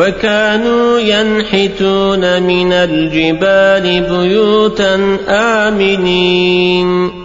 وكانوا ينحتون من الجبال بيوتا آمنين.